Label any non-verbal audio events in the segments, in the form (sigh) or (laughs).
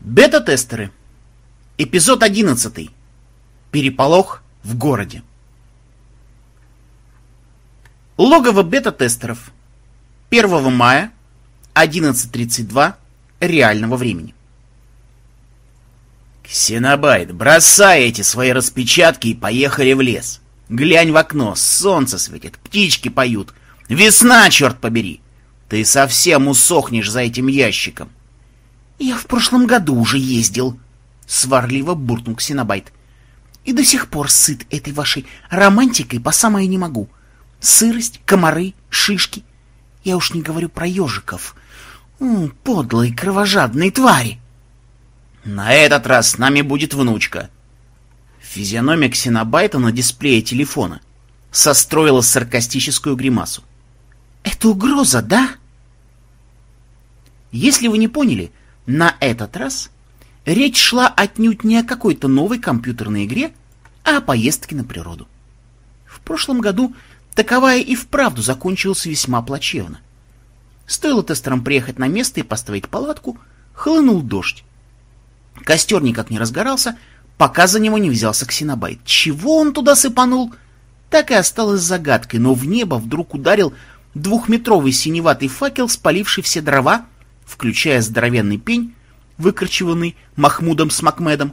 Бета-тестеры. Эпизод 11. Переполох в городе. Логово бета-тестеров. 1 мая, 11.32 реального времени. Ксенобайт, бросай эти свои распечатки и поехали в лес. Глянь в окно, солнце светит, птички поют. Весна, черт побери! Ты совсем усохнешь за этим ящиком. Я в прошлом году уже ездил, сварливо буркнул Ксенобайт. И до сих пор сыт этой вашей романтикой по самое не могу. Сырость, комары, шишки. Я уж не говорю про ежиков. М, подлые кровожадные твари. На этот раз с нами будет внучка. Физиономия Ксенобайта на дисплее телефона состроила саркастическую гримасу. Это угроза, да? Если вы не поняли, на этот раз речь шла отнюдь не о какой-то новой компьютерной игре, а о поездке на природу. В прошлом году таковая и вправду закончилась весьма плачевно. Стоило тестерам приехать на место и поставить палатку, хлынул дождь. Костер никак не разгорался, пока за него не взялся ксенобайт. Чего он туда сыпанул, так и осталось загадкой, но в небо вдруг ударил двухметровый синеватый факел, спаливший все дрова, включая здоровенный пень, выкорчеванный Махмудом с Макмедом,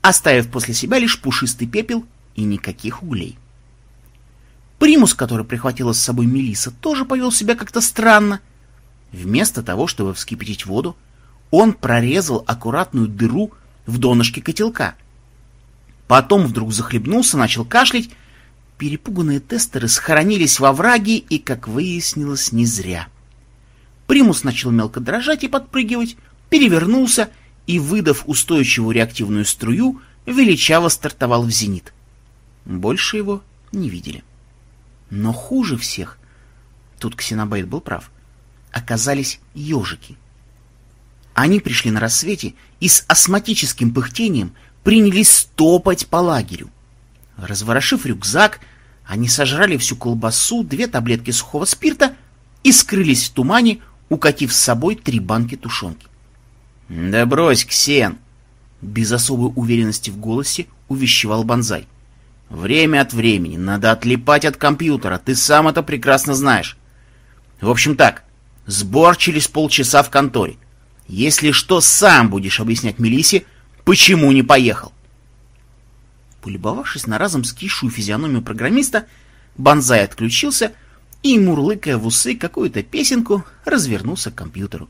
оставив после себя лишь пушистый пепел и никаких углей. Примус, который прихватила с собой Мелиса, тоже повел себя как-то странно. Вместо того, чтобы вскипятить воду, он прорезал аккуратную дыру в донышке котелка. Потом вдруг захлебнулся, начал кашлять. Перепуганные тестеры схоронились во враге и, как выяснилось, не зря. Примус начал мелко дрожать и подпрыгивать, перевернулся и, выдав устойчивую реактивную струю, величаво стартовал в зенит. Больше его не видели. Но хуже всех, тут Ксенобайт был прав, оказались ежики. Они пришли на рассвете и с астматическим пыхтением принялись стопать по лагерю. Разворошив рюкзак, они сожрали всю колбасу, две таблетки сухого спирта и скрылись в тумане, укатив с собой три банки тушенки. — Да брось, Ксен! — без особой уверенности в голосе увещевал Бонзай. — Время от времени надо отлипать от компьютера, ты сам это прекрасно знаешь. В общем так, сбор через полчаса в конторе. Если что, сам будешь объяснять Мелисе, почему не поехал. Полюбовавшись на разом скисшую физиономию программиста, Бонзай отключился и, мурлыкая в усы какую-то песенку, развернулся к компьютеру.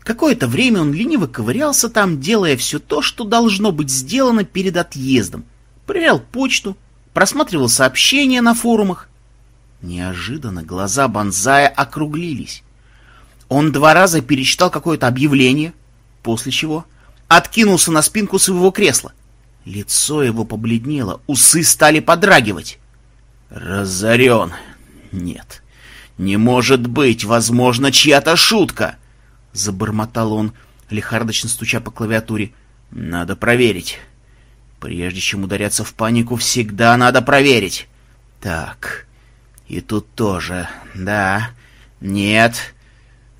Какое-то время он лениво ковырялся там, делая все то, что должно быть сделано перед отъездом. Проверял почту, просматривал сообщения на форумах. Неожиданно глаза Бонзая округлились. Он два раза перечитал какое-то объявление, после чего откинулся на спинку своего кресла. Лицо его побледнело, усы стали подрагивать. «Разорен! Нет, не может быть, возможно, чья-то шутка!» Забормотал он, лихардочно стуча по клавиатуре. «Надо проверить. Прежде чем ударяться в панику, всегда надо проверить. Так, и тут тоже. Да, нет,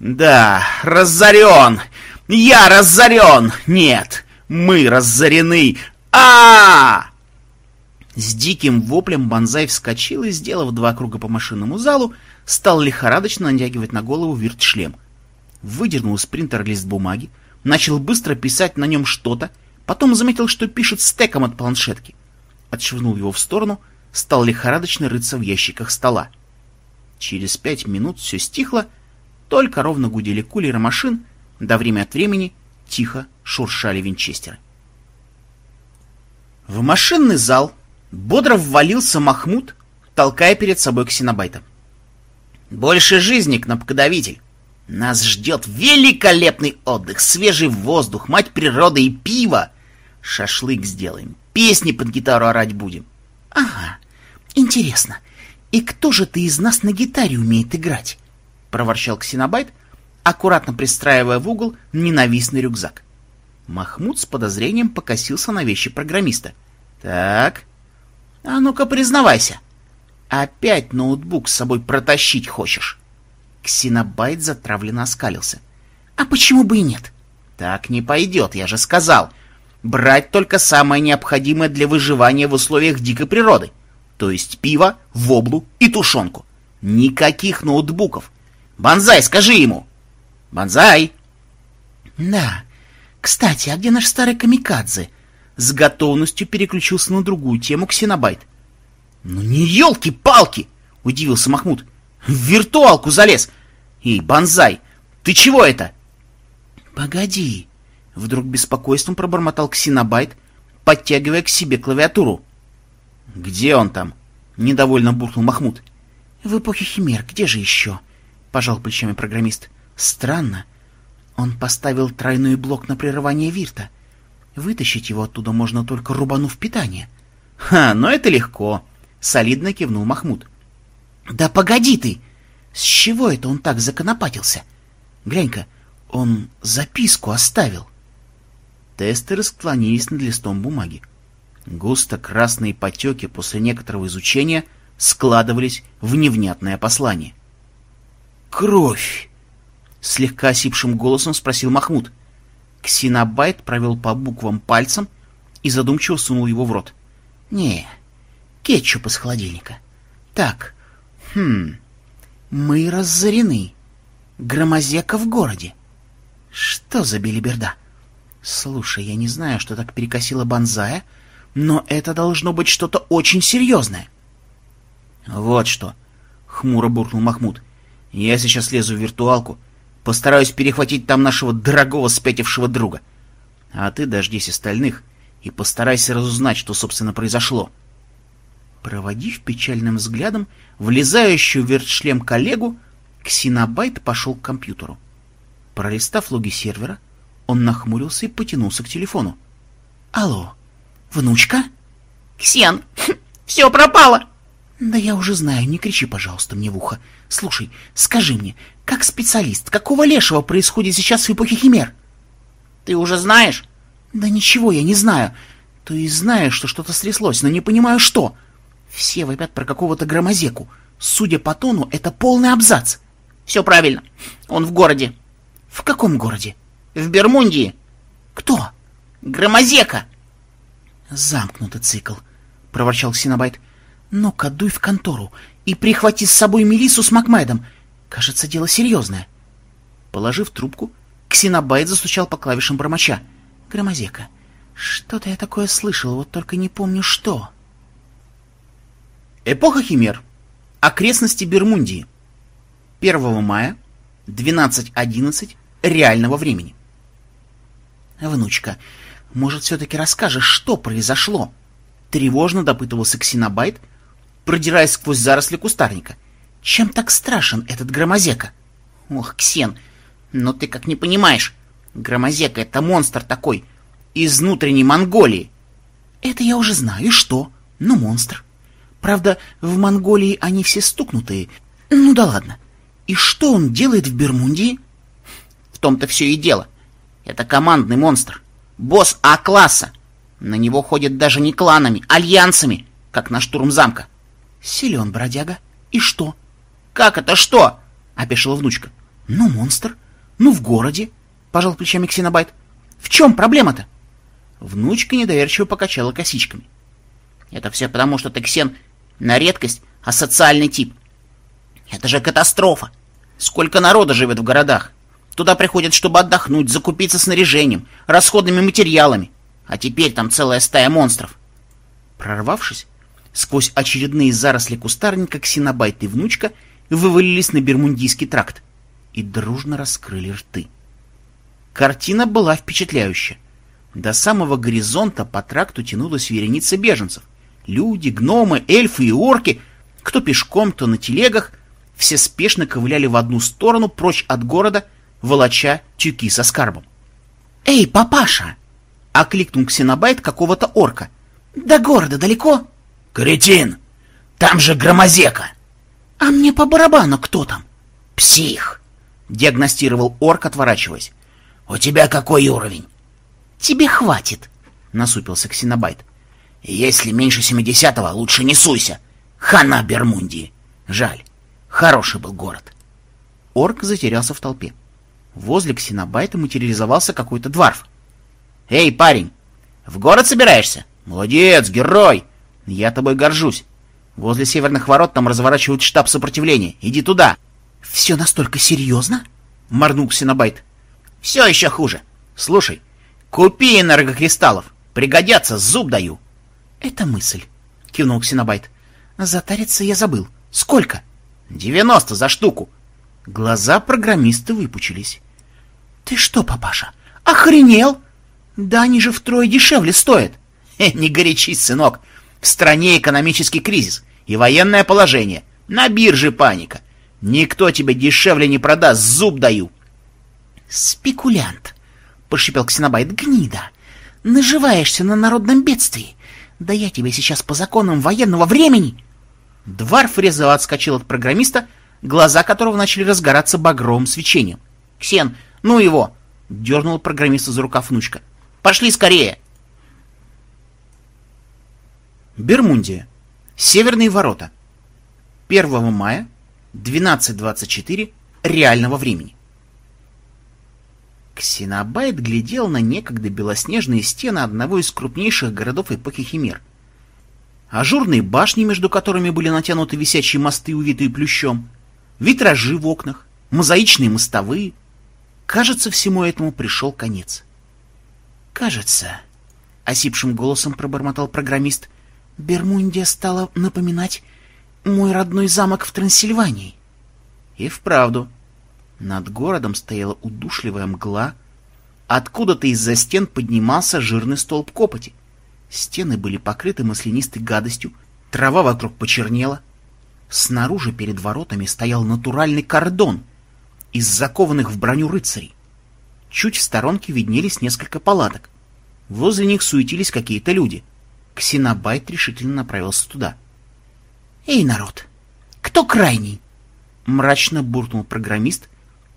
да, разорен! Я разорен! Нет, мы разорены! а, -а, -а С диким воплем Бонзай вскочил и, сделав два круга по машинному залу, стал лихорадочно натягивать на голову вирт-шлем. Выдернул из принтера лист бумаги, начал быстро писать на нем что-то, потом заметил, что пишет стеком от планшетки. Отшвырнул его в сторону, стал лихорадочно рыться в ящиках стола. Через пять минут все стихло, только ровно гудели кулеры машин, да время от времени тихо шуршали винчестеры. В машинный зал бодро ввалился Махмуд, толкая перед собой ксенобайта. «Больше жизни, кнопкодавитель! Нас ждет великолепный отдых, свежий воздух, мать природа и пиво! Шашлык сделаем, песни под гитару орать будем!» «Ага, интересно, и кто же ты из нас на гитаре умеет играть?» — проворчал Ксенобайт, аккуратно пристраивая в угол ненавистный рюкзак. Махмуд с подозрением покосился на вещи программиста. «Так, а ну-ка признавайся, опять ноутбук с собой протащить хочешь?» Ксенобайт затравленно оскалился. «А почему бы и нет? Так не пойдет, я же сказал. Брать только самое необходимое для выживания в условиях дикой природы. То есть пиво, воблу и тушенку. Никаких ноутбуков. Бонзай, скажи ему. Бонзай. Да. Кстати, а где наш старый камикадзе? С готовностью переключился на другую тему Ксенобайт. Ну не елки-палки! Удивился Махмуд. В виртуалку залез. Эй, Бонзай, ты чего это? Погоди. Вдруг беспокойством пробормотал Ксенобайт, подтягивая к себе клавиатуру. «Где он там?» — недовольно буркнул Махмуд. «В эпохе Химер, где же еще?» — пожал плечами программист. «Странно. Он поставил тройной блок на прерывание вирта. Вытащить его оттуда можно только рубанув питание». «Ха, но это легко!» — солидно кивнул Махмуд. «Да погоди ты! С чего это он так законопатился? Глянь-ка, он записку оставил». Тестеры склонились над листом бумаги. Густо-красные потеки после некоторого изучения складывались в невнятное послание. «Кровь!» — слегка осипшим голосом спросил Махмуд. Ксенобайт провел по буквам пальцем и задумчиво сунул его в рот. «Не, кетчуп из холодильника. Так, хм, мы разорены. Громозека в городе. Что за белиберда? Слушай, я не знаю, что так перекосило Бонзая, — но это должно быть что-то очень серьезное. Вот что, хмуро буркнул Махмуд. Я сейчас лезу в виртуалку, постараюсь перехватить там нашего дорогого спятившего друга. А ты дождись остальных и постарайся разузнать, что, собственно, произошло. Проводив печальным взглядом влезающую в вертшлем коллегу, Ксенобайт пошел к компьютеру. Пролистав логи сервера, он нахмурился и потянулся к телефону. «Алло, Внучка? Ксен, (laughs) все пропало. Да я уже знаю, не кричи, пожалуйста, мне в ухо. Слушай, скажи мне, как специалист, какого лешего происходит сейчас в эпохе Химер? Ты уже знаешь? Да ничего я не знаю. То есть знаю, что что-то стряслось, но не понимаю, что. Все вопят про какого-то громозеку. Судя по тону, это полный абзац. Все правильно. Он в городе. В каком городе? В Бермундии. Кто? Громозека. Замкнутый цикл, — проворчал Синабайт. Ну-ка, дуй в контору и прихвати с собой Мелиссу с Макмедом. Кажется, дело серьезное. Положив трубку, Ксенобайт застучал по клавишам бормоча. Громозека. Что-то я такое слышал, вот только не помню что. Эпоха Химер. Окрестности Бермундии. 1 мая, 12.11 реального времени. Внучка, может, все-таки расскажешь, что произошло? Тревожно допытывался Ксенобайт, продираясь сквозь заросли кустарника. Чем так страшен этот громозека? Ох, Ксен, но ты как не понимаешь. Громозека — это монстр такой, из внутренней Монголии. Это я уже знаю, и что? Ну, монстр. Правда, в Монголии они все стукнутые. Ну да ладно. И что он делает в Бермундии? В том-то все и дело. Это командный монстр. Босс А-класса. На него ходят даже не кланами, альянсами, как на штурм замка. Силен бродяга. И что? Как это что? Опешила внучка. Ну, монстр. Ну, в городе. Пожал плечами Ксенобайт. В чем проблема-то? Внучка недоверчиво покачала косичками. Это все потому, что ты, Ксен, на редкость асоциальный тип. Это же катастрофа. Сколько народа живет в городах? Туда приходят, чтобы отдохнуть, закупиться снаряжением, расходными материалами. А теперь там целая стая монстров. Прорвавшись, сквозь очередные заросли кустарника Ксенобайт и внучка вывалились на Бермундийский тракт и дружно раскрыли рты. Картина была впечатляющая. До самого горизонта по тракту тянулась вереница беженцев. Люди, гномы, эльфы и орки, кто пешком, кто на телегах, все спешно ковыляли в одну сторону, прочь от города — волоча тюки со скарбом. «Эй, папаша!» — окликнул Ксенобайт какого-то орка. «До города далеко?» «Кретин! Там же громозека!» «А мне по барабану кто там?» «Псих!» — диагностировал орк, отворачиваясь. «У тебя какой уровень?» «Тебе хватит!» — насупился Ксенобайт. «Если меньше семидесятого, лучше не суйся! Хана Бермундии! Жаль, хороший был город!» Орк затерялся в толпе. Возле ксенобайта материализовался какой-то дворф. «Эй, парень, в город собираешься? Молодец, герой! Я тобой горжусь. Возле северных ворот там разворачивают штаб сопротивления. Иди туда!» «Все настолько серьезно?» — морнул ксенобайт. «Все еще хуже. Слушай, купи энергокристаллов. Пригодятся, зуб даю». «Это мысль», — кивнул ксенобайт. «Затариться я забыл. Сколько?» «Девяносто за штуку». Глаза программиста выпучились. «Ты что, папаша, охренел? Да они же втрое дешевле стоят!» «Не горячись, сынок! В стране экономический кризис и военное положение. На бирже паника. Никто тебе дешевле не продаст, зуб даю!» «Спекулянт!» — пошипел Ксенобайт. «Гнида! Наживаешься на народном бедствии! Да я тебя сейчас по законам военного времени!» Дварф резво отскочил от программиста, глаза которого начали разгораться багровым свечением. «Ксен, «Ну его!» — дернул программиста за рукав внучка. «Пошли скорее!» Бермундия. Северные ворота. 1 мая, 12.24 реального времени. Ксенобайт глядел на некогда белоснежные стены одного из крупнейших городов эпохи Химер. Ажурные башни, между которыми были натянуты висячие мосты, увитые плющом, витражи в окнах, мозаичные мостовые — Кажется, всему этому пришел конец. «Кажется», — осипшим голосом пробормотал программист, — «Бермундия стала напоминать мой родной замок в Трансильвании». И вправду. Над городом стояла удушливая мгла, откуда-то из-за стен поднимался жирный столб копоти. Стены были покрыты маслянистой гадостью, трава вокруг почернела. Снаружи перед воротами стоял натуральный кордон — из закованных в броню рыцарей. Чуть в сторонке виднелись несколько палаток. Возле них суетились какие-то люди. Ксенобайт решительно направился туда. «Эй, народ! Кто крайний?» Мрачно буркнул программист,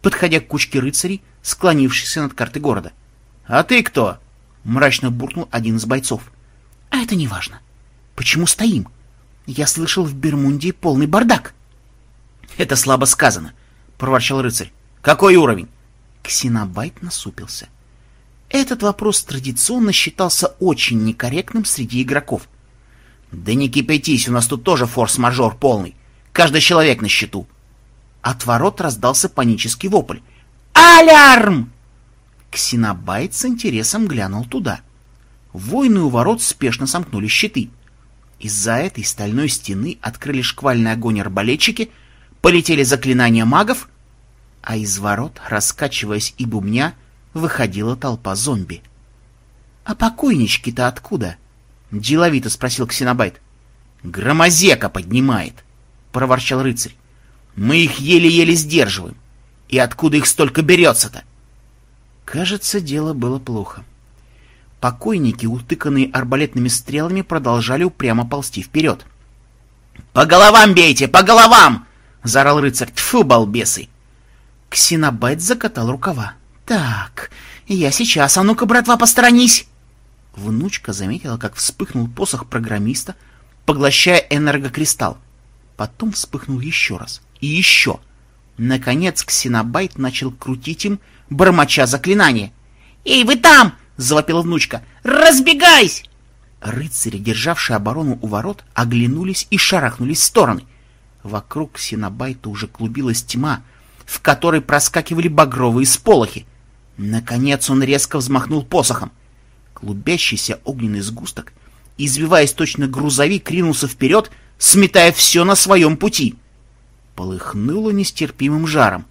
подходя к кучке рыцарей, склонившихся над картой города. «А ты кто?» — мрачно буркнул один из бойцов. «А это не важно. Почему стоим? Я слышал, в Бермундии полный бардак». «Это слабо сказано проворчал рыцарь. «Какой уровень?» Ксенобайт насупился. Этот вопрос традиционно считался очень некорректным среди игроков. «Да не кипятись, у нас тут тоже форс-мажор полный. Каждый человек на счету». От ворот раздался панический вопль. «Алярм!» Ксенобайт с интересом глянул туда. Воины у ворот спешно сомкнули щиты. Из-за этой стальной стены открыли шквальный огонь арбалетчики, полетели заклинания магов, а из ворот, раскачиваясь и бумня, выходила толпа зомби. — А покойнички-то откуда? — деловито спросил Ксенобайт. — Громозека поднимает, — проворчал рыцарь. — Мы их еле-еле сдерживаем. И откуда их столько берется-то? Кажется, дело было плохо. Покойники, утыканные арбалетными стрелами, продолжали упрямо ползти вперед. — По головам бейте, по головам! — заорал рыцарь. — Тьфу, балбесы! Ксенобайт закатал рукава. «Так, я сейчас, а ну-ка, братва, посторонись!» Внучка заметила, как вспыхнул посох программиста, поглощая энергокристалл. Потом вспыхнул еще раз. И еще. Наконец Ксенобайт начал крутить им, бормоча заклинание. «Эй, вы там!» — завопила внучка. «Разбегайся!» Рыцари, державшие оборону у ворот, оглянулись и шарахнулись в стороны. Вокруг Ксенобайта уже клубилась тьма, в которой проскакивали багровые сполохи. Наконец он резко взмахнул посохом. Клубящийся огненный сгусток, извиваясь точно грузовик, ринулся вперед, сметая все на своем пути. Полыхнуло нестерпимым жаром.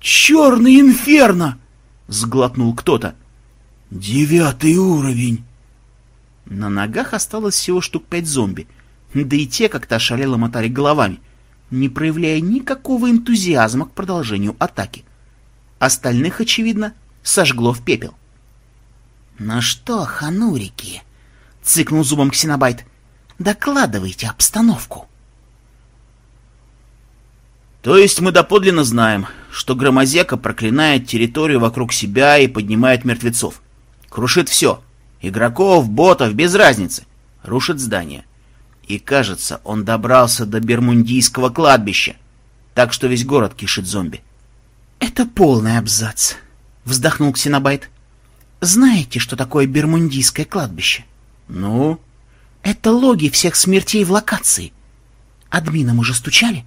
«Черный инферно!» — сглотнул кто-то. «Девятый уровень!» На ногах осталось всего штук пять зомби, да и те как-то ошалело мотали головами — не проявляя никакого энтузиазма к продолжению атаки. Остальных, очевидно, сожгло в пепел. «Ну что, ханурики?» — цыкнул зубом Ксенобайт. «Докладывайте обстановку». То есть мы доподлинно знаем, что Громозека проклинает территорию вокруг себя и поднимает мертвецов. Крушит все. Игроков, ботов, без разницы. Рушит здания. И, кажется, он добрался до Бермундийского кладбища, так что весь город кишит зомби. Это полный абзац, вздохнул Ксенобайт. Знаете, что такое Бермундийское кладбище? Ну? Это логи всех смертей в локации. Админам уже стучали?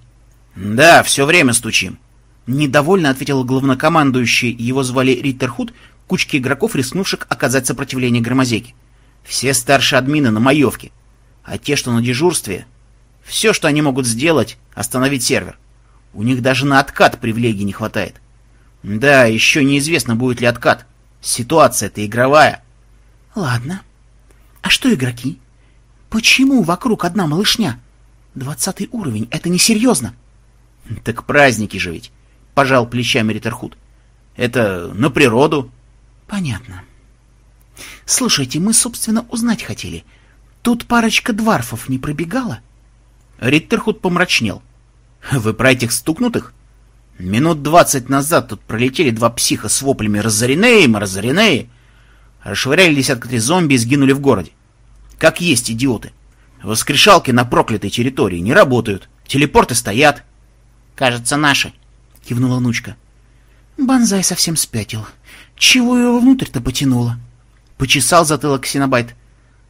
Да, все время стучим. Недовольно ответил главнокомандующий, его звали Риттерхуд, кучки игроков, рискнувших оказать сопротивление Громозеке. Все старшие админы на маевке, а те, что на дежурстве, все, что они могут сделать, остановить сервер. У них даже на откат привилегий не хватает. Да, еще неизвестно, будет ли откат. Ситуация-то игровая. Ладно. А что игроки? Почему вокруг одна малышня? Двадцатый уровень, это несерьезно. Так праздники же ведь, пожал плечами Риттерхуд. Это на природу. Понятно. Слушайте, мы, собственно, узнать хотели. Тут парочка дварфов не пробегала? Риттерхуд помрачнел. Вы про этих стукнутых? Минут двадцать назад тут пролетели два психа с воплями «Разоренеем! Разоренеем!» Расшвыряли десятка три зомби и сгинули в городе. Как есть идиоты. Воскрешалки на проклятой территории не работают. Телепорты стоят. «Кажется, наши», — кивнула внучка. Банзай совсем спятил. Чего его внутрь-то потянуло? Почесал затылок Ксенобайт.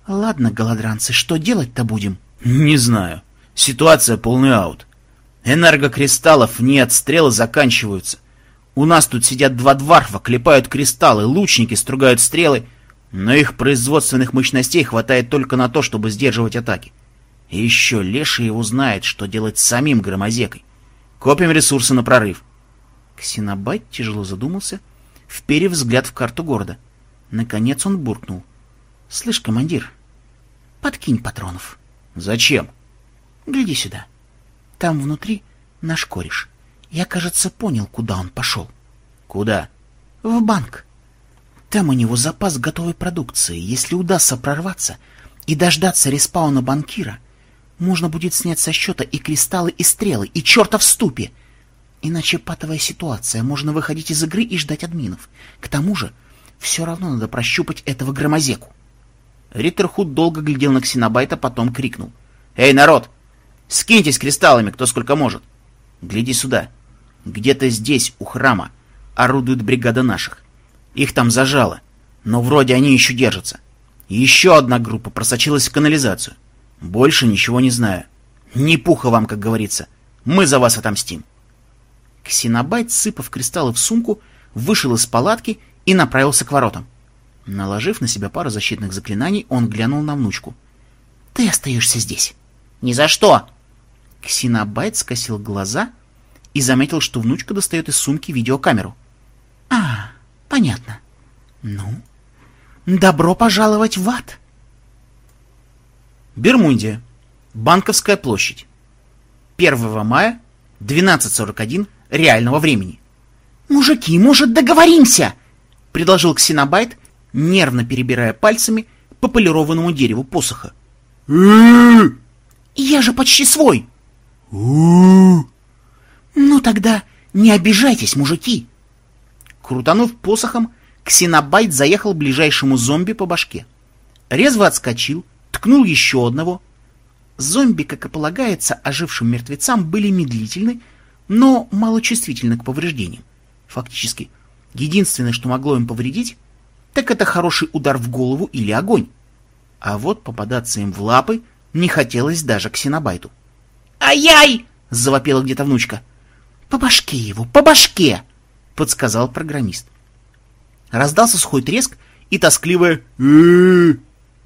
Ладно, голодранцы, что делать-то будем? Не знаю. Ситуация полный аут. Энергокристаллов нет, стрелы заканчиваются. У нас тут сидят два дварфа, клепают кристаллы, лучники стругают стрелы, но их производственных мощностей хватает только на то, чтобы сдерживать атаки. И еще Леший узнает, что делать с самим громозекой. Копим ресурсы на прорыв. Ксенобайт тяжело задумался, вперев взгляд в карту города. Наконец он буркнул. — Слышь, командир, подкинь патронов. — Зачем? — Гляди сюда. Там внутри наш кореш. Я, кажется, понял, куда он пошел. — Куда? — В банк. Там у него запас готовой продукции. Если удастся прорваться и дождаться респауна банкира, можно будет снять со счета и кристаллы, и стрелы, и черта в ступе. Иначе патовая ситуация, можно выходить из игры и ждать админов. К тому же, все равно надо прощупать этого громозеку. Риттерхуд долго глядел на Ксенобайта, потом крикнул. «Эй, народ! Скиньтесь кристаллами, кто сколько может! Гляди сюда! Где-то здесь, у храма, орудует бригада наших. Их там зажало, но вроде они еще держатся. Еще одна группа просочилась в канализацию. Больше ничего не знаю. Не пуха вам, как говорится. Мы за вас отомстим!» Ксенобайт, сыпав кристаллы в сумку, вышел из палатки и направился к воротам. Наложив на себя пару защитных заклинаний, он глянул на внучку. — Ты остаешься здесь. — Ни за что! Ксенобайт скосил глаза и заметил, что внучка достает из сумки видеокамеру. — А, понятно. Ну, добро пожаловать в ад! Бермундия. Банковская площадь. 1 мая, 12.41 реального времени. «Мужики, может, договоримся?» — предложил Ксенобайт, нервно перебирая пальцами по полированному дереву посоха. «Я же почти свой!» «Ну тогда не обижайтесь, мужики!» Крутанув посохом, Ксенобайт заехал ближайшему зомби по башке. Резво отскочил, ткнул еще одного. Зомби, как и полагается, ожившим мертвецам были медлительны, но малочувствительны к повреждениям. Фактически, единственное, что могло им повредить, так это хороший удар в голову или огонь. А вот попадаться им в лапы не хотелось даже ксенобайту. «Ай-яй!» — завопила где-то внучка. «По башке его, по башке!» — подсказал программист. Раздался сухой треск и тоскливое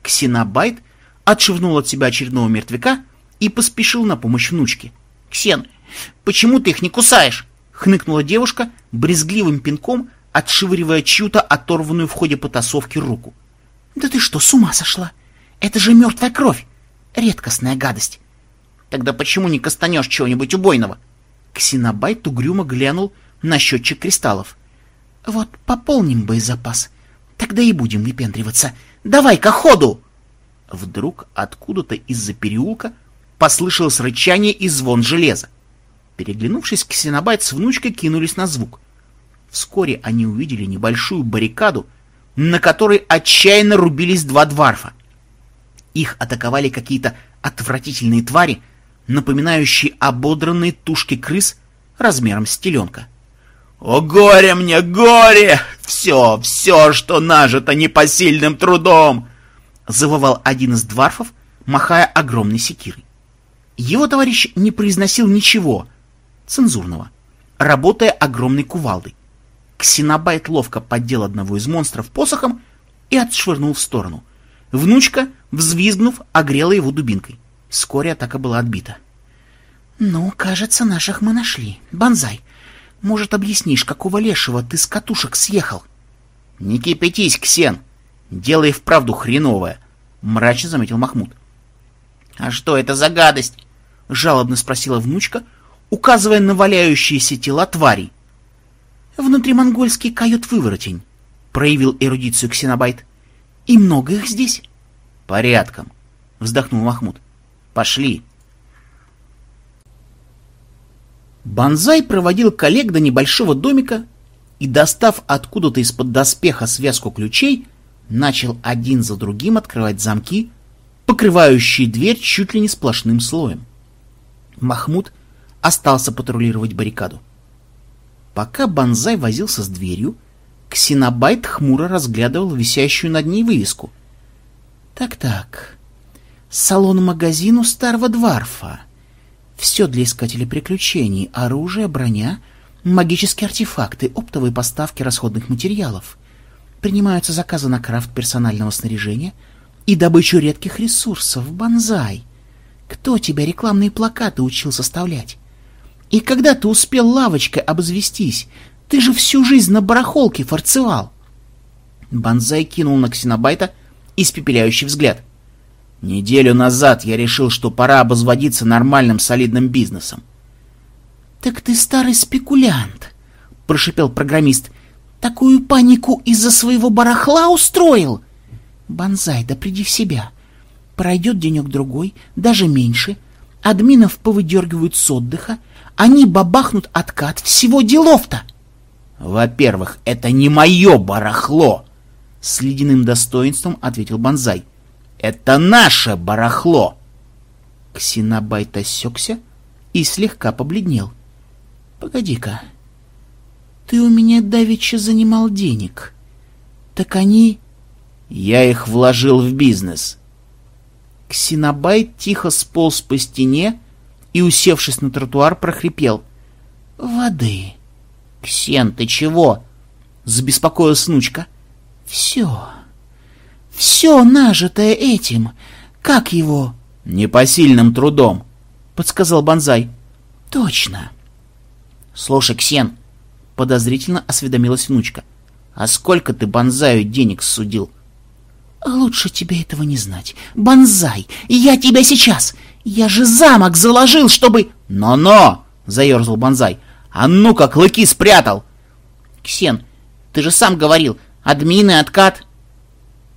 Ксенобайт отшивнул от себя очередного мертвяка и поспешил на помощь внучке. «Ксен, почему ты их не кусаешь?» — хныкнула девушка, брезгливым пинком отшивыривая чью-то оторванную в ходе потасовки руку. «Да ты что, с ума сошла? Это же мертвая кровь! Редкостная гадость!» «Тогда почему не кастанешь чего-нибудь убойного?» Ксенобайт угрюмо глянул на счетчик кристаллов. «Вот пополним боезапас, тогда и будем выпендриваться. Давай-ка ходу!» Вдруг откуда-то из-за переулка послышалось рычание и звон железа. Переглянувшись, Ксенобайт с внучкой кинулись на звук. Вскоре они увидели небольшую баррикаду, на которой отчаянно рубились два дварфа. Их атаковали какие-то отвратительные твари, напоминающие ободранные тушки крыс размером с теленка. «О, горе мне, горе! Все, все, что нажито непосильным трудом!» Завывал один из дварфов, махая огромной секирой. Его товарищ не произносил ничего цензурного, работая огромной кувалдой. Ксенобайт ловко поддел одного из монстров посохом и отшвырнул в сторону. Внучка, взвизгнув, огрела его дубинкой. Вскоре атака была отбита. «Ну, кажется, наших мы нашли. Бонзай, может, объяснишь, какого лешего ты с катушек съехал?» «Не кипятись, Ксен! Дело и вправду хреновое!» — мрачно заметил Махмуд. «А что это за гадость?» — жалобно спросила внучка, указывая на валяющиеся тела тварей. «Внутримонгольский кают-выворотень», — проявил эрудицию Ксенобайт. «И много их здесь?» «Порядком», — вздохнул Махмуд. «Пошли». Банзай проводил коллег до небольшого домика и, достав откуда-то из-под доспеха связку ключей, начал один за другим открывать замки, покрывающие дверь чуть ли не сплошным слоем. Махмуд остался патрулировать баррикаду. Пока Банзай возился с дверью, Ксенобайт хмуро разглядывал висящую над ней вывеску. «Так-так, салон-магазин у старого дворфа. Все для искателей приключений, оружие, броня, магические артефакты, оптовые поставки расходных материалов. Принимаются заказы на крафт персонального снаряжения и добычу редких ресурсов, банзай. Кто тебя рекламные плакаты учил составлять? И когда ты успел лавочкой обзвестись? Ты же всю жизнь на барахолке фарцевал. Банзай кинул на Ксенобайта испепеляющий взгляд. Неделю назад я решил, что пора обозводиться нормальным солидным бизнесом. — Так ты старый спекулянт, — прошипел программист. — Такую панику из-за своего барахла устроил? Банзай, да приди в себя. Пройдет денек-другой, даже меньше. Админов повыдергивают с отдыха, они бабахнут откат. Всего делов-то! — Во-первых, это не мое барахло! — с ледяным достоинством ответил Банзай. Это наше барахло!» Ксенобайт осекся и слегка побледнел. «Погоди-ка, ты у меня давеча занимал денег. Так они...» «Я их вложил в бизнес». Ксенобайт тихо сполз по стене и, усевшись на тротуар, прохрипел. «Воды». «Ксен, ты чего?» — забеспокоилась внучка. «Все». Все нажитое этим. Как его? Непосильным трудом, подсказал Банзай. Точно. Слушай, Ксен, подозрительно осведомилась внучка. А сколько ты Банзаю денег судил? Лучше тебе этого не знать. Банзай, я тебя сейчас. Я же замок заложил, чтобы... Но-но, заерзал Банзай. А ну-ка, клыки спрятал. Ксен, ты же сам говорил, админы, откат...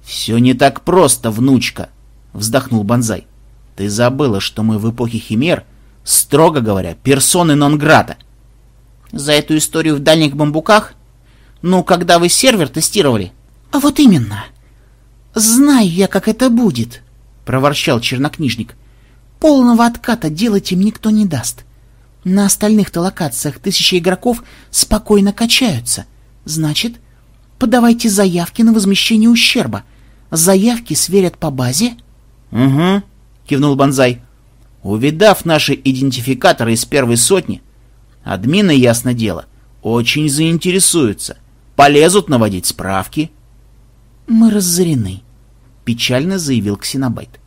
«Все не так просто, внучка», — вздохнул Бонзай. «Ты забыла, что мы в эпохе химер, строго говоря, персоны нон-грата». «За эту историю в дальних бамбуках? Ну, когда вы сервер тестировали?» «А вот именно. Знаю я, как это будет», — проворчал чернокнижник. «Полного отката делать им никто не даст. На остальных-то локациях тысячи игроков спокойно качаются. Значит, подавайте заявки на возмещение ущерба» Заявки сверят по базе? — Угу, — кивнул Бонзай. — Увидав наши идентификаторы из первой сотни, админы, ясно дело, очень заинтересуются, полезут наводить справки. — Мы разорены, — печально заявил Ксенобайт.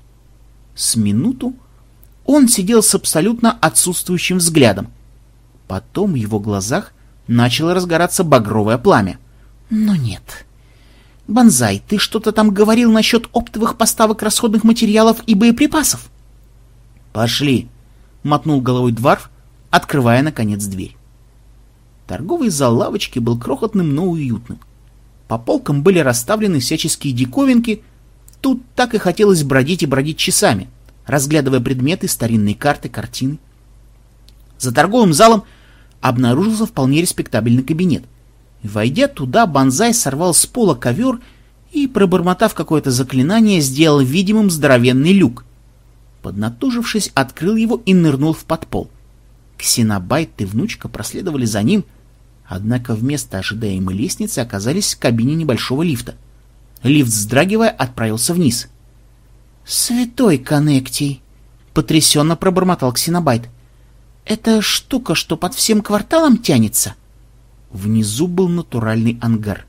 С минуту он сидел с абсолютно отсутствующим взглядом. Потом в его глазах начало разгораться багровое пламя. Но нет, Бонзай, ты что-то там говорил насчет оптовых поставок расходных материалов и боеприпасов? Пошли, мотнул головой Дварф, открывая, наконец, дверь. Торговый зал лавочки был крохотным, но уютным. По полкам были расставлены всяческие диковинки. Тут так и хотелось бродить и бродить часами, разглядывая предметы, старинные карты, картины. За торговым залом обнаружился вполне респектабельный кабинет — Войдя туда, Банзай сорвал с пола ковер и, пробормотав какое-то заклинание, сделал видимым здоровенный люк. Поднатужившись, открыл его и нырнул в подпол. Ксенобайт и внучка проследовали за ним, Однако вместо ожидаемой лестницы оказались в кабине небольшого лифта. Лифт, вздрагивая, отправился вниз. «Святой Коннектий!» — потрясенно пробормотал Ксенобайт. «Это штука, что под всем кварталом тянется?» Внизу был натуральный ангар.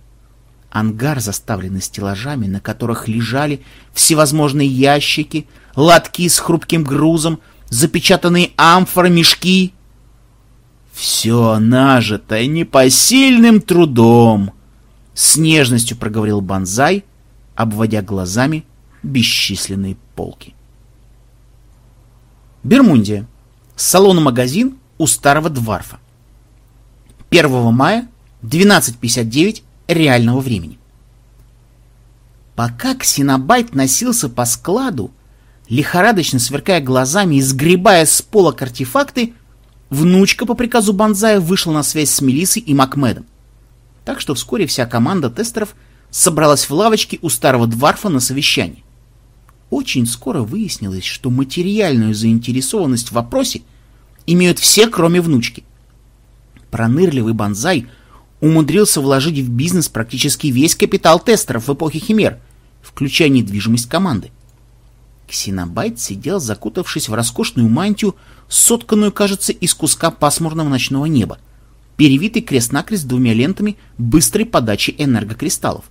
Ангар, заставленный стеллажами, на которых лежали всевозможные ящики, лотки с хрупким грузом, запечатанные амфоры, мешки. «Все нажито непосильным трудом!» С нежностью проговорил Банзай, обводя глазами бесчисленные полки. Бермундия. Салон-магазин у старого дворфа. 1 мая, 12.59 реального времени. Пока Ксенобайт носился по складу, лихорадочно сверкая глазами и сгребая с полок артефакты, внучка по приказу Банзая вышла на связь с Мелиссой и Макмедом. Так что вскоре вся команда тестеров собралась в лавочке у старого дворфа на совещании. Очень скоро выяснилось, что материальную заинтересованность в вопросе имеют все, кроме внучки. Пронырливый Банзай умудрился вложить в бизнес практически весь капитал тестеров в эпохе Химер, включая недвижимость команды. Ксенобайт сидел, закутавшись в роскошную мантию, сотканную, кажется, из куска пасмурного ночного неба, перевитый крест-накрест двумя лентами быстрой подачи энергокристаллов.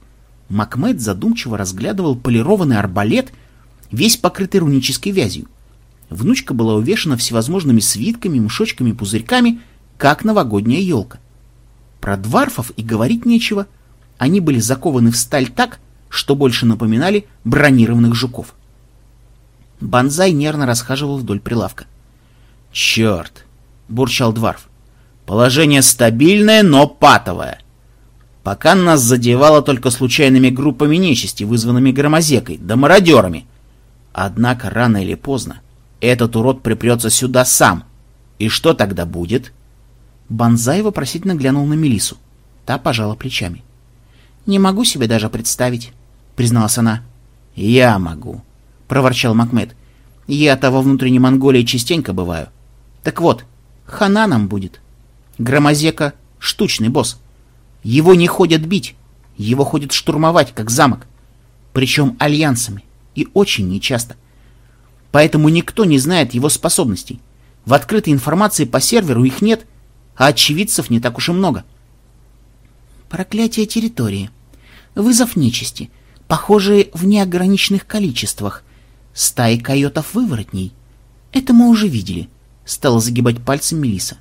Макмед задумчиво разглядывал полированный арбалет, весь покрытый рунической вязью. Внучка была увешана всевозможными свитками, мешочками, пузырьками, как новогодняя елка. Про дварфов и говорить нечего. Они были закованы в сталь так, что больше напоминали бронированных жуков. Банзай нервно расхаживал вдоль прилавка. «Черт!» — бурчал Дварф. «Положение стабильное, но патовое. Пока нас задевало только случайными группами нечисти, вызванными громозекой, да мародерами. Однако рано или поздно этот урод припрется сюда сам. И что тогда будет?» Банзай вопросительно глянул на Мелису. Та пожала плечами. «Не могу себе даже представить», — призналась она. «Я могу», — проворчал Макмед. «Я-то во внутренней Монголии частенько бываю. Так вот, хана нам будет. Громозека — штучный босс. Его не ходят бить, его ходят штурмовать, как замок. Причем альянсами, и очень нечасто. Поэтому никто не знает его способностей. В открытой информации по серверу их нет, а очевидцев не так уж и много. Проклятие территории. Вызов нечисти, похожие в неограниченных количествах, стаи койотов-выворотней. Это мы уже видели, — стала загибать пальцем Мелиса.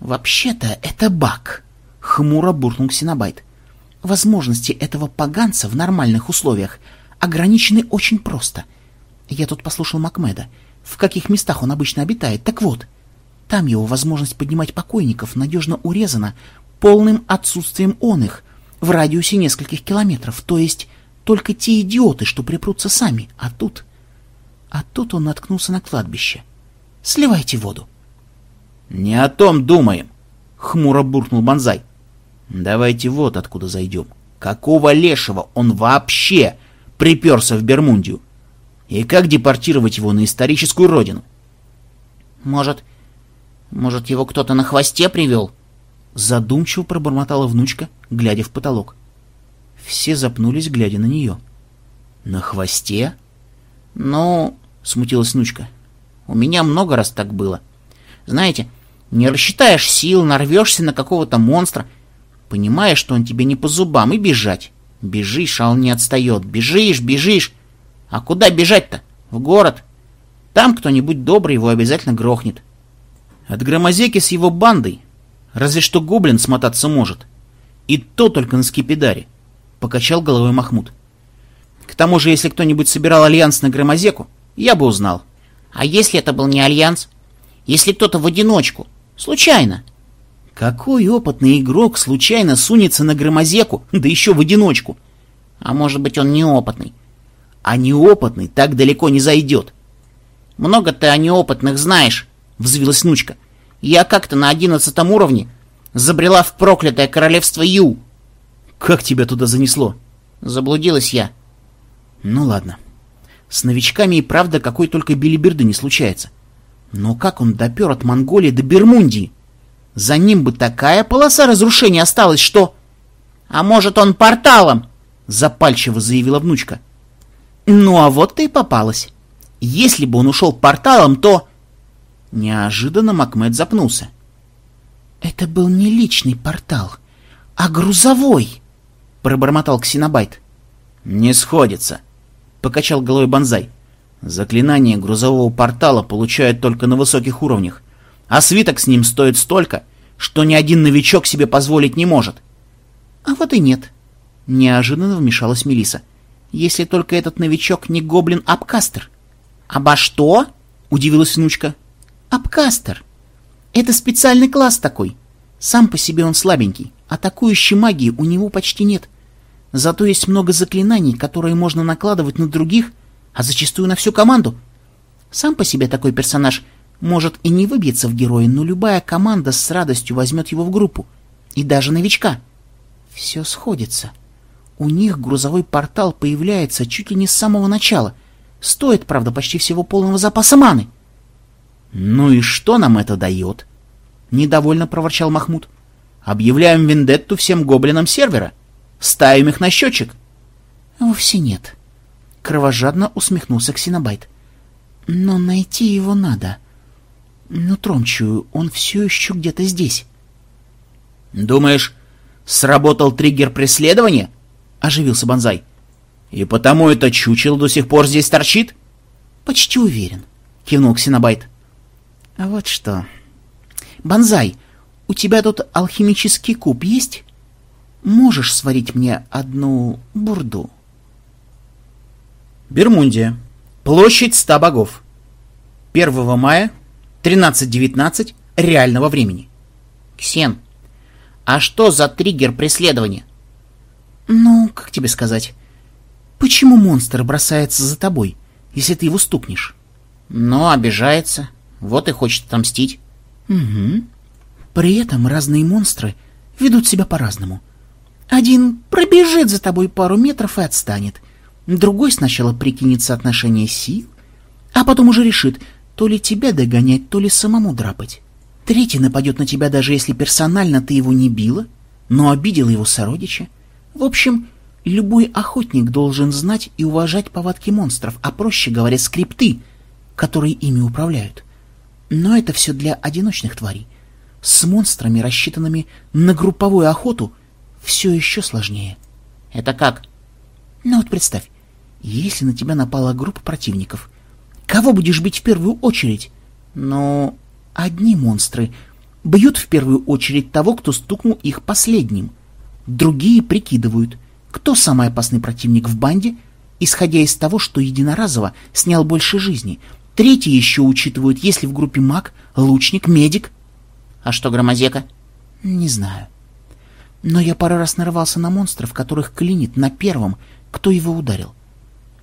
Вообще-то это баг, — хмуро буркнул Ксенобайт. Возможности этого поганца в нормальных условиях ограничены очень просто. Я тут послушал Макмеда, в каких местах он обычно обитает. Так вот, там его возможность поднимать покойников надежно урезана полным отсутствием он их в радиусе нескольких километров, то есть только те идиоты, что припрутся сами, а тут... А тут он наткнулся на кладбище. Сливайте воду. — Не о том думаем, — хмуро буркнул Бонзай. — Давайте вот откуда зайдем. Какого лешего он вообще приперся в Бермундию? И как депортировать его на историческую родину? — Может, может, его кто-то на хвосте привел? Задумчиво пробормотала внучка, глядя в потолок. Все запнулись, глядя на нее. — На хвосте? — Ну, смутилась внучка. У меня много раз так было. Знаете, не рассчитаешь сил, нарвешься на какого-то монстра, понимаешь, что он тебе не по зубам, и бежать. Бежишь, а он не отстает. Бежишь, бежишь. А куда бежать-то? В город. Там кто-нибудь добрый его обязательно грохнет. От громозеки с его бандой разве что гоблин смотаться может. И то только на скипидаре. Покачал головой Махмуд. К тому же, если кто-нибудь собирал альянс на громозеку, я бы узнал. А если это был не альянс? Если кто-то в одиночку? Случайно? Какой опытный игрок случайно сунется на громозеку, да еще в одиночку? А может быть он неопытный? А неопытный так далеко не зайдет. Много ты о неопытных знаешь, взвилась внучка. Я как-то на одиннадцатом уровне забрела в проклятое королевство Ю. Как тебя туда занесло? Заблудилась я. Ну ладно. С новичками и правда какой только билиберды не случается. Но как он допер от Монголии до Бермундии? За ним бы такая полоса разрушения осталась, что... А может, он порталом? Запальчиво заявила внучка. Ну, а вот ты и попалась. Если бы он ушел порталом, то... Неожиданно Макмед запнулся. Это был не личный портал, а грузовой, пробормотал Ксенобайт. Не сходится, покачал головой Бонзай. Заклинание грузового портала получают только на высоких уровнях, а свиток с ним стоит столько, что ни один новичок себе позволить не может. А вот и нет. Неожиданно вмешалась Мелиса. Если только этот новичок не гоблин-апкастер. Обо что? Удивилась внучка. Апкастер. Это специальный класс такой. Сам по себе он слабенький, атакующей магии у него почти нет. Зато есть много заклинаний, которые можно накладывать на других — а зачастую на всю команду. Сам по себе такой персонаж может и не выбьется в героя, но любая команда с радостью возьмет его в группу. И даже новичка. Все сходится. У них грузовой портал появляется чуть ли не с самого начала. Стоит, правда, почти всего полного запаса маны. «Ну и что нам это дает?» — недовольно проворчал Махмуд. «Объявляем вендетту всем гоблинам сервера. Ставим их на счетчик». «Вовсе нет», Кровожадно усмехнулся Ксенобайт. Но найти его надо. Ну, Тромчую, он все еще где-то здесь. Думаешь, сработал триггер преследования? Оживился Бонзай. И потому это чучело до сих пор здесь торчит? Почти уверен, кивнул Ксенобайт. А вот что. Бонзай, у тебя тут алхимический куб есть? Можешь сварить мне одну бурду? Бермундия. Площадь ста богов. 1 мая, 13.19 реального времени. Ксен, а что за триггер преследования? Ну, как тебе сказать? Почему монстр бросается за тобой, если ты его стукнешь? Ну, обижается. Вот и хочет отомстить. Угу. При этом разные монстры ведут себя по-разному. Один пробежит за тобой пару метров и отстанет — Другой сначала прикинет соотношение сил, а потом уже решит, то ли тебя догонять, то ли самому драпать. Третий нападет на тебя, даже если персонально ты его не била, но обидела его сородича. В общем, любой охотник должен знать и уважать повадки монстров, а проще говоря, скрипты, которые ими управляют. Но это все для одиночных тварей. С монстрами, рассчитанными на групповую охоту, все еще сложнее. Это как? Ну вот представь, если на тебя напала группа противников, кого будешь бить в первую очередь? Но одни монстры бьют в первую очередь того, кто стукнул их последним. Другие прикидывают, кто самый опасный противник в банде, исходя из того, что единоразово снял больше жизни. Третьи еще учитывают, если в группе маг, лучник, медик. А что громозека? Не знаю. Но я пару раз нарывался на монстров, которых клинит на первом, кто его ударил.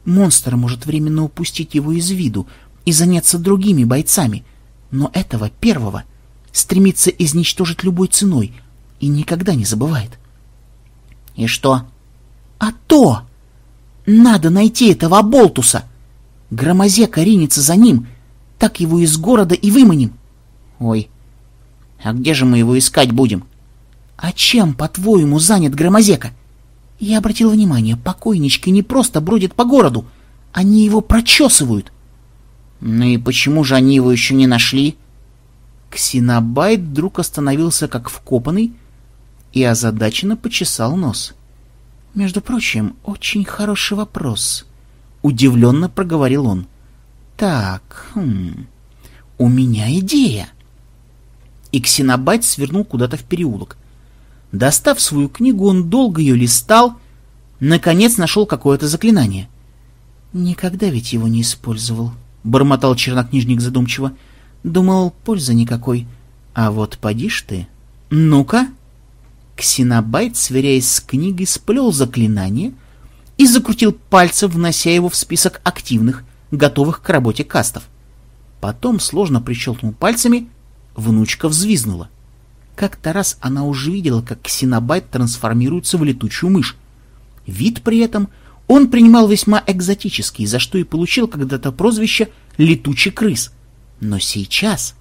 Монстр может временно упустить его из виду и заняться другими бойцами, но этого первого стремится изничтожить любой ценой и никогда не забывает. И что? А то! Надо найти этого болтуса! Громозека ринется за ним, так его из города и выманим. Ой, а где же мы его искать будем? А чем, по-твоему, занят Громозека? Я обратил внимание, покойнички не просто бродят по городу, они его прочесывают. Ну и почему же они его еще не нашли? Ксенобайт вдруг остановился как вкопанный и озадаченно почесал нос. Между прочим, очень хороший вопрос. Удивленно проговорил он. Так, хм, у меня идея. И Ксенобайт свернул куда-то в переулок. Достав свою книгу, он долго ее листал, наконец нашел какое-то заклинание. «Никогда ведь его не использовал», — бормотал чернокнижник задумчиво. «Думал, пользы никакой. А вот поди ж ты. Ну-ка!» Ксенобайт, сверяясь с книгой, сплел заклинание и закрутил пальцем, внося его в список активных, готовых к работе кастов. Потом сложно прищелкнул пальцами, внучка взвизнула. — как-то раз она уже видела, как ксенобайт трансформируется в летучую мышь. Вид при этом он принимал весьма экзотический, за что и получил когда-то прозвище «летучий крыс». Но сейчас...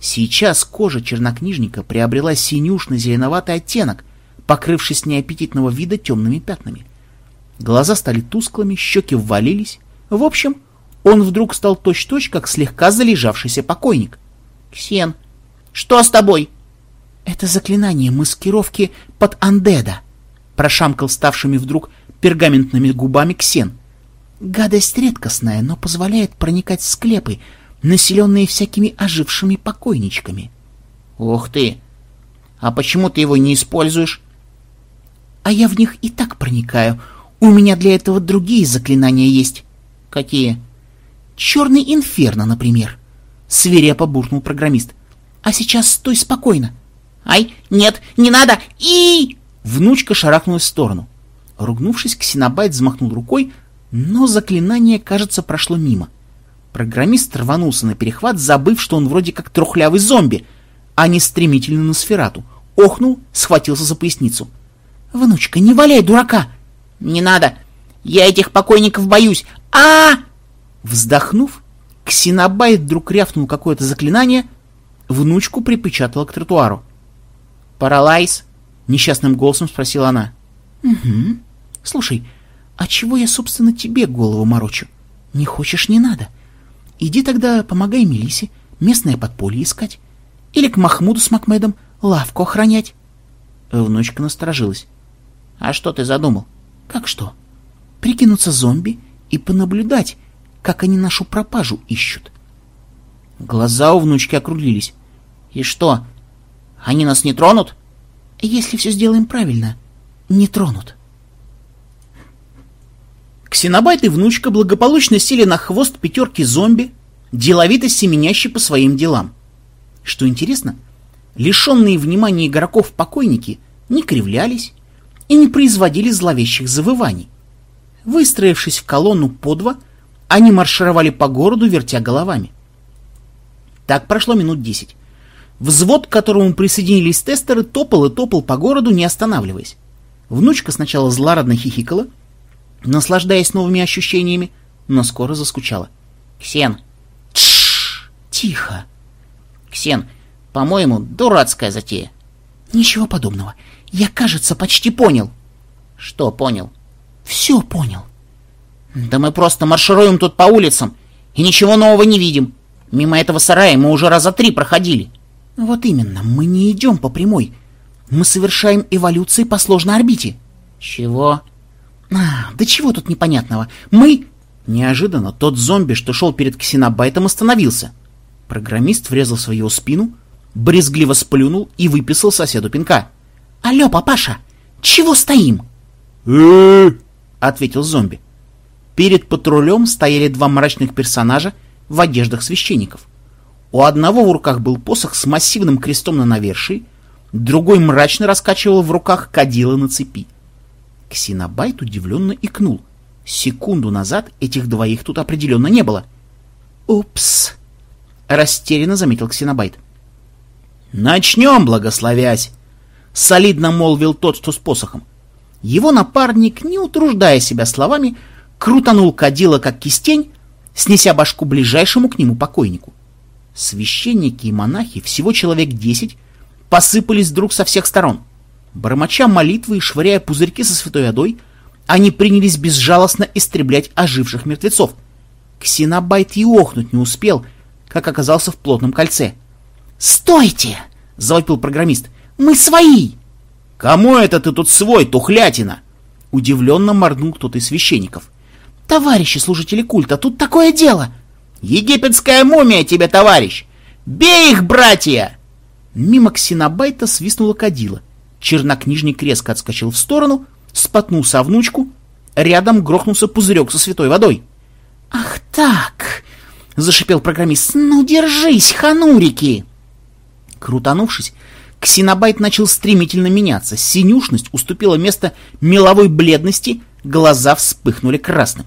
Сейчас кожа чернокнижника приобрела синюшно-зеленоватый оттенок, покрывшись неаппетитного вида темными пятнами. Глаза стали тусклыми, щеки ввалились. В общем, он вдруг стал точь-точь, как слегка залежавшийся покойник. — Ксен, что с тобой? — Это заклинание маскировки под андеда, — прошамкал ставшими вдруг пергаментными губами Ксен. — Гадость редкостная, но позволяет проникать в склепы, населенные всякими ожившими покойничками. — Ух ты! А почему ты его не используешь? — А я в них и так проникаю. У меня для этого другие заклинания есть. — Какие? — Черный инферно, например. Свирепо буркнул программист. — А сейчас стой спокойно. — Ай, нет, не надо! и Внучка шарахнулась в сторону. Ругнувшись, Ксенобайт взмахнул рукой, но заклинание, кажется, прошло мимо. Программист рванулся на перехват, забыв, что он вроде как трухлявый зомби, а не стремительный на сферату. Охнул, схватился за поясницу. «Внучка, не валяй дурака!» «Не надо! Я этих покойников боюсь! а, Вздохнув, Ксенобайт вдруг рявкнул какое-то заклинание, внучку припечатала к тротуару. «Паралайз?» — несчастным голосом спросила она. «Угу. Слушай, а чего я, собственно, тебе голову морочу? Не хочешь — не надо. Иди тогда помогай Мелисе местное подполье искать. Или к Махмуду с Макмедом лавку охранять. Внучка насторожилась. — А что ты задумал? — Как что? Прикинуться зомби и понаблюдать, как они нашу пропажу ищут. Глаза у внучки округлились. — И что, они нас не тронут? — Если все сделаем правильно, не тронут. — Ксенобайт и внучка благополучно сели на хвост пятерки зомби, деловито семенящие по своим делам. Что интересно, лишенные внимания игроков покойники не кривлялись и не производили зловещих завываний. Выстроившись в колонну по два, они маршировали по городу, вертя головами. Так прошло минут десять. Взвод, к которому присоединились тестеры, топал и топал по городу, не останавливаясь. Внучка сначала злорадно хихикала, наслаждаясь новыми ощущениями, но скоро заскучала. «Ксен!» «Тш! Тихо!» «Ксен, по-моему, дурацкая затея». «Ничего подобного. Я, кажется, почти понял». «Что понял?» «Все понял». «Да мы просто маршируем тут по улицам и ничего нового не видим. Мимо этого сарая мы уже раза три проходили». «Вот именно, мы не идем по прямой. Мы совершаем эволюции по сложной орбите». «Чего?» А, да чего тут непонятного? Мы... Неожиданно тот зомби, что шел перед ксенобайтом, остановился. Программист врезался в его спину, брезгливо сплюнул и выписал соседу пинка. «Алло, папаша, чего стоим?» ответил зомби. Перед патрулем стояли два мрачных персонажа в одеждах священников. У одного в руках был посох с массивным крестом на навершии, другой мрачно раскачивал в руках кадила на цепи. Ксенобайт удивленно икнул. Секунду назад этих двоих тут определенно не было. «Упс!» — растерянно заметил Ксенобайт. «Начнем, благословясь!» — солидно молвил тот, что с посохом. Его напарник, не утруждая себя словами, крутанул кадила как кистень, снеся башку ближайшему к нему покойнику. Священники и монахи, всего человек десять, посыпались вдруг со всех сторон — Бормоча молитвы и швыряя пузырьки со святой водой, они принялись безжалостно истреблять оживших мертвецов. Ксенобайт и охнуть не успел, как оказался в плотном кольце. «Стойте!» — завопил программист. «Мы свои!» «Кому это ты тут свой, тухлятина?» Удивленно моргнул кто-то из священников. «Товарищи служители культа, тут такое дело!» «Египетская мумия тебе, товарищ! Бей их, братья!» Мимо ксенобайта свистнула кадила — Чернокнижник резко отскочил в сторону, споткнулся о внучку, рядом грохнулся пузырек со святой водой. «Ах так!» — зашипел программист. «Ну, держись, ханурики!» Крутанувшись, ксенобайт начал стремительно меняться. Синюшность уступила место меловой бледности, глаза вспыхнули красным.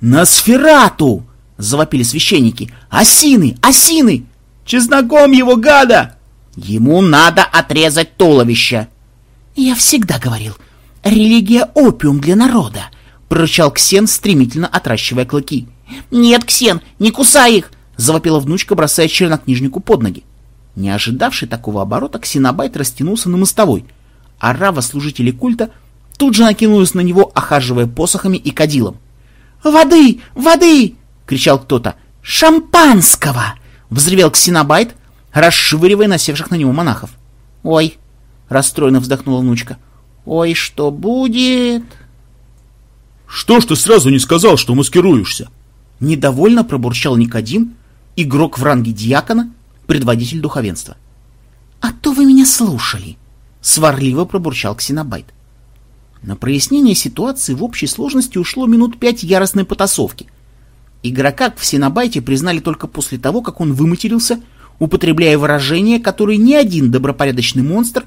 «Носферату!» — завопили священники. «Осины! Осины! Чезноком его, гада!» Ему надо отрезать туловище. Я всегда говорил, религия опиум для народа, прорычал Ксен, стремительно отращивая клыки. Нет, Ксен, не кусай их, завопила внучка, бросая чернокнижнику под ноги. Не ожидавший такого оборота, Ксенобайт растянулся на мостовой, а рава служителей культа тут же накинулась на него, охаживая посохами и кадилом. «Воды! Воды!» — кричал кто-то. «Шампанского!» — взревел Ксенобайт, расшвыривая насевших на него монахов. «Ой!» — расстроенно вздохнула внучка. «Ой, что будет?» «Что ж ты сразу не сказал, что маскируешься?» Недовольно пробурчал Никодим, игрок в ранге диакона, предводитель духовенства. «А то вы меня слушали!» — сварливо пробурчал Ксенобайт. На прояснение ситуации в общей сложности ушло минут пять яростной потасовки. Игрока в Синобайте признали только после того, как он выматерился, употребляя выражения, которые ни один добропорядочный монстр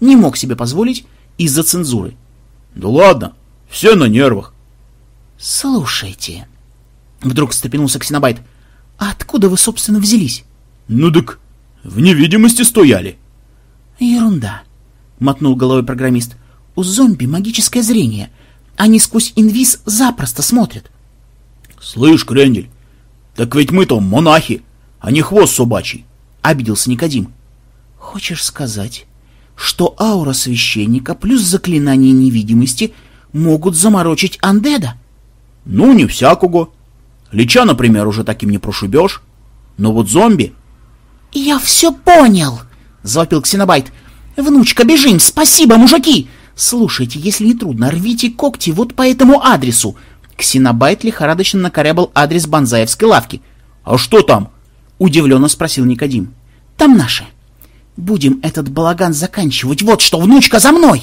не мог себе позволить из-за цензуры. «Да ладно, все на нервах». «Слушайте», — вдруг встрепенулся Ксенобайт, — «а откуда вы, собственно, взялись?» «Ну так в невидимости стояли». «Ерунда», — мотнул головой программист. У зомби магическое зрение. Они сквозь инвиз запросто смотрят. — Слышь, Крендель, так ведь мы-то монахи, а не хвост собачий, — обиделся Никодим. — Хочешь сказать, что аура священника плюс заклинание невидимости могут заморочить андеда? — Ну, не всякого. Лича, например, уже таким не прошибешь. Но вот зомби... — Я все понял, — завопил Ксенобайт. — Внучка, бежим! Спасибо, мужики! Слушайте, если не трудно, рвите когти вот по этому адресу. Ксенобайт лихорадочно накорябал адрес банзаевской лавки. А что там? Удивленно спросил Никодим. Там наши. Будем этот балаган заканчивать. Вот что, внучка, за мной!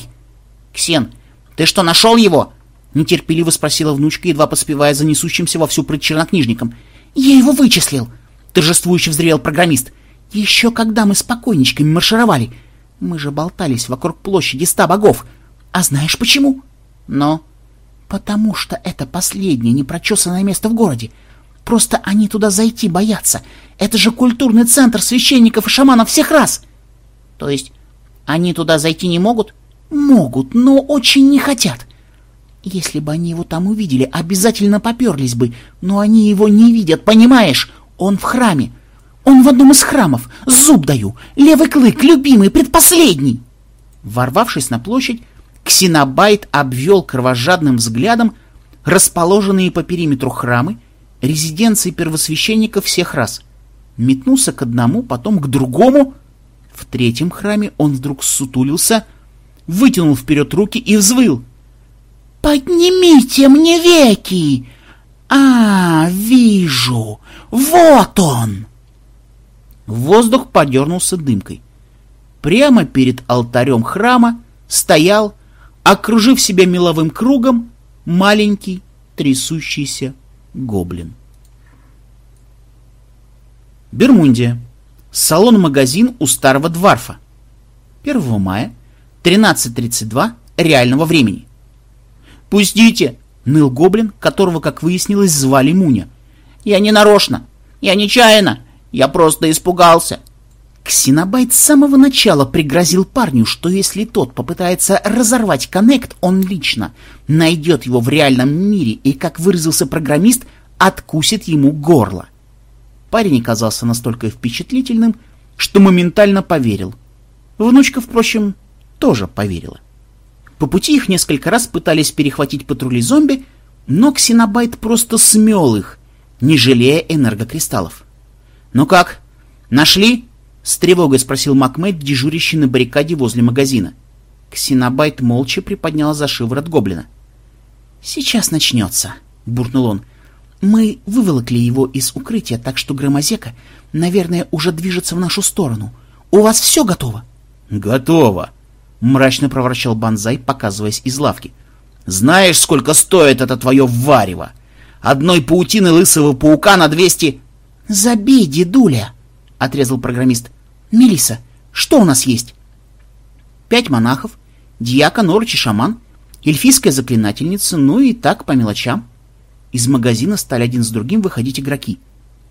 Ксен, ты что, нашел его? Нетерпеливо спросила внучка, едва поспевая за несущимся во всю прыть чернокнижником. Я его вычислил! Торжествующе взревел программист. Еще когда мы с покойничками маршировали. Мы же болтались вокруг площади ста богов. А знаешь почему? Но... Потому что это последнее непрочесанное место в городе. Просто они туда зайти боятся. Это же культурный центр священников и шаманов всех раз. То есть они туда зайти не могут? Могут, но очень не хотят. Если бы они его там увидели, обязательно поперлись бы. Но они его не видят, понимаешь? Он в храме. Он в одном из храмов. Зуб даю. Левый клык, любимый, предпоследний. Ворвавшись на площадь, Ксенобайт обвел кровожадным взглядом расположенные по периметру храмы, резиденции первосвященников всех рас. Метнулся к одному, потом к другому. В третьем храме он вдруг сутулился, вытянул вперед руки и взвыл. «Поднимите мне веки! А, вижу! Вот он!» Воздух подернулся дымкой. Прямо перед алтарем храма стоял окружив себя меловым кругом, маленький трясущийся гоблин. Бермундия. Салон-магазин у старого дворфа. 1 мая, 13.32 реального времени. «Пустите!» — ныл гоблин, которого, как выяснилось, звали Муня. «Я не нарочно! Я нечаянно! Я просто испугался!» Ксенобайт с самого начала пригрозил парню, что если тот попытается разорвать коннект, он лично найдет его в реальном мире и, как выразился программист, откусит ему горло. Парень оказался настолько впечатлительным, что моментально поверил. Внучка, впрочем, тоже поверила. По пути их несколько раз пытались перехватить патрули зомби, но Ксенобайт просто смел их, не жалея энергокристаллов. «Ну как, нашли?» С тревогой спросил Макмейд, дежурящий на баррикаде возле магазина. Ксенобайт молча приподнял за шиворот гоблина. «Сейчас начнется», — буркнул он. «Мы выволокли его из укрытия, так что громозека, наверное, уже движется в нашу сторону. У вас все готово?» «Готово», — мрачно проворчал Банзай, показываясь из лавки. «Знаешь, сколько стоит это твое варево? Одной паутины лысого паука на двести...» «Забей, дедуля!» — отрезал программист. Мелиса, что у нас есть? Пять монахов, дьякон, орч и шаман, эльфийская заклинательница, ну и так по мелочам. Из магазина стали один с другим выходить игроки.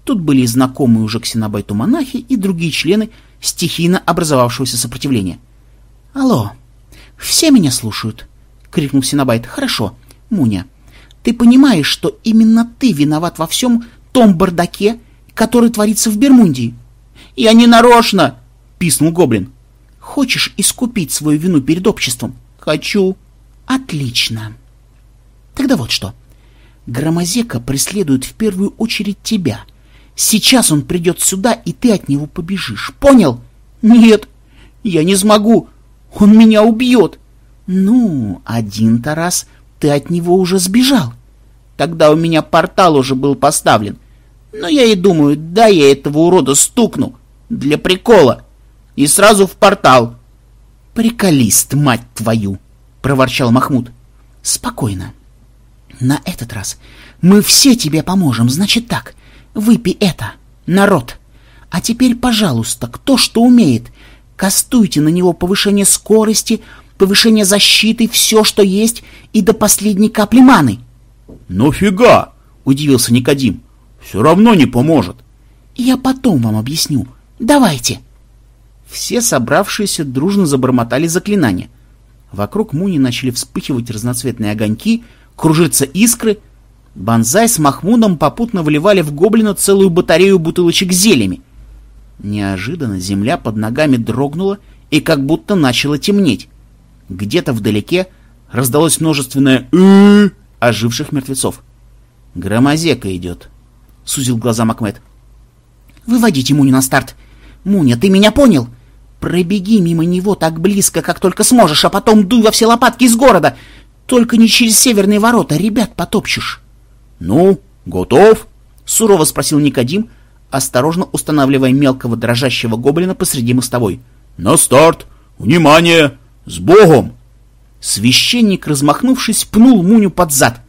Тут были и знакомые уже ксенобайту монахи и другие члены стихийно образовавшегося сопротивления. «Алло, все меня слушают?» — крикнул Синобайт. «Хорошо, Муня, ты понимаешь, что именно ты виноват во всем том бардаке, который творится в Бермундии?» Я не нарочно!» писнул гоблин. «Хочешь искупить свою вину перед обществом?» «Хочу». «Отлично. Тогда вот что. Громозека преследует в первую очередь тебя. Сейчас он придет сюда, и ты от него побежишь. Понял?» «Нет, я не смогу. Он меня убьет». «Ну, один-то раз ты от него уже сбежал. Тогда у меня портал уже был поставлен. Но я и думаю, да я этого урода стукну. Для прикола. И сразу в портал. Приколист, мать твою, проворчал Махмуд. Спокойно. На этот раз мы все тебе поможем, значит так. Выпей это, народ. А теперь, пожалуйста, кто что умеет, кастуйте на него повышение скорости, повышение защиты, все, что есть, и до последней капли маны. «Ну фига!» — удивился Никодим. Все равно не поможет. Я потом вам объясню. Давайте. Все собравшиеся дружно забормотали заклинания. Вокруг Муни начали вспыхивать разноцветные огоньки, кружиться искры. Банзай с Махмудом попутно выливали в гоблина целую батарею бутылочек зельями. Неожиданно земля под ногами дрогнула и как будто начала темнеть. Где-то вдалеке раздалось множественное «ы» оживших мертвецов. Громозека идет. — сузил глаза Макмед. «Выводите Муню на старт. Муня, ты меня понял? Пробеги мимо него так близко, как только сможешь, а потом дуй во все лопатки из города. Только не через северные ворота, ребят потопчешь». «Ну, готов?» — сурово спросил Никодим, осторожно устанавливая мелкого дрожащего гоблина посреди мостовой. «На старт! Внимание! С Богом!» Священник, размахнувшись, пнул Муню под зад,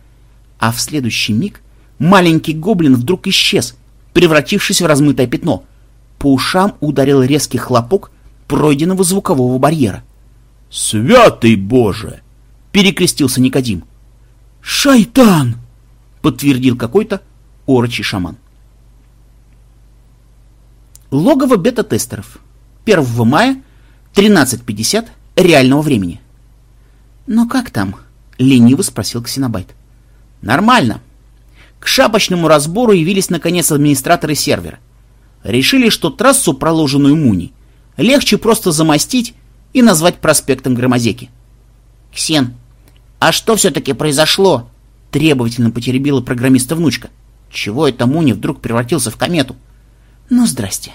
а в следующий миг маленький гоблин вдруг исчез, превратившись в размытое пятно. По ушам ударил резкий хлопок пройденного звукового барьера. «Святый Боже!» — перекрестился Никодим. «Шайтан!» — подтвердил какой-то орочий шаман. Логово бета-тестеров. 1 мая, 13.50 реального времени. «Но как там?» — лениво спросил Ксенобайт. «Нормально», к шапочному разбору явились наконец администраторы сервера. Решили, что трассу, проложенную Муни, легче просто замостить и назвать проспектом Громозеки. «Ксен, а что все-таки произошло?» требовательно потеребила программиста внучка. Чего это Муни вдруг превратился в комету? Ну, здрасте.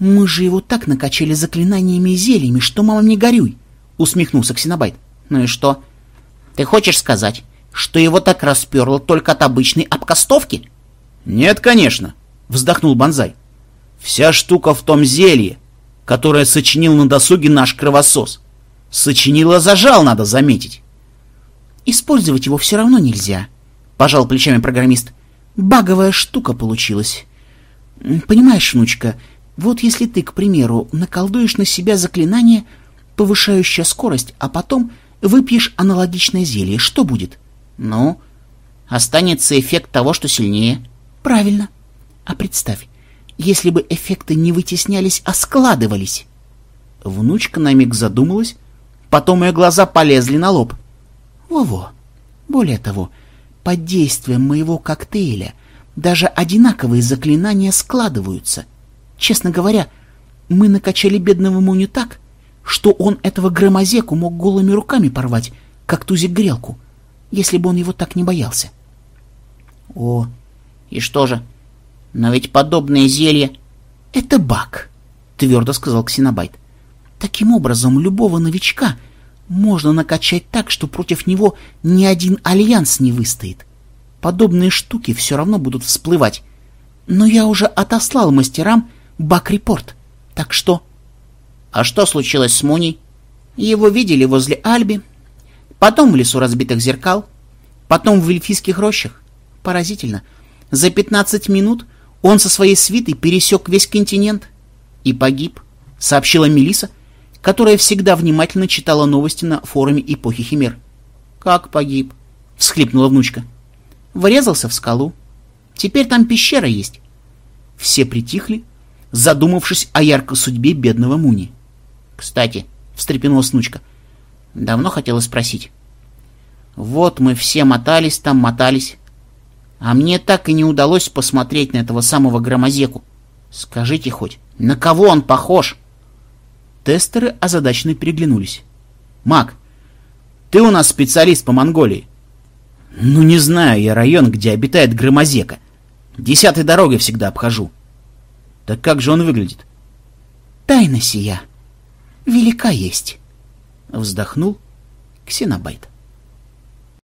Мы же его так накачали заклинаниями и зельями, что мама не горюй, усмехнулся Ксенобайт. Ну и что? Ты хочешь сказать, что его так расперло только от обычной обкастовки? Нет, конечно, вздохнул Бонзай. Вся штука в том зелье, которое сочинил на досуге наш кровосос. Сочинила зажал, надо заметить. Использовать его все равно нельзя, пожал плечами программист. Баговая штука получилась. Понимаешь, внучка, вот если ты, к примеру, наколдуешь на себя заклинание, повышающее скорость, а потом выпьешь аналогичное зелье, что будет? — ну, останется эффект того, что сильнее. Правильно. А представь, если бы эффекты не вытеснялись, а складывались. Внучка на миг задумалась, потом ее глаза полезли на лоб. Во-во. Более того, под действием моего коктейля даже одинаковые заклинания складываются. Честно говоря, мы накачали бедного Муню так, что он этого громозеку мог голыми руками порвать, как тузик грелку если бы он его так не боялся. — О, и что же? Но ведь подобные зелья... — Это баг, — твердо сказал Ксенобайт. — Таким образом, любого новичка можно накачать так, что против него ни один альянс не выстоит. Подобные штуки все равно будут всплывать. Но я уже отослал мастерам баг-репорт, так что... — А что случилось с Муней? Его видели возле Альби, потом в лесу разбитых зеркал, потом в эльфийских рощах. Поразительно. За пятнадцать минут он со своей свитой пересек весь континент и погиб, сообщила Мелиса, которая всегда внимательно читала новости на форуме эпохи Химер. «Как погиб?» — всхлипнула внучка. «Врезался в скалу. Теперь там пещера есть». Все притихли, задумавшись о яркой судьбе бедного Муни. «Кстати», — встрепенулась внучка, — Давно хотела спросить. Вот мы все мотались там, мотались. А мне так и не удалось посмотреть на этого самого громозеку. Скажите хоть, на кого он похож? Тестеры озадаченно переглянулись. «Мак, ты у нас специалист по Монголии». «Ну, не знаю я район, где обитает Громозека. Десятой дорогой всегда обхожу». «Так как же он выглядит?» «Тайна сия. Велика есть». Вздохнул Ксенобайт.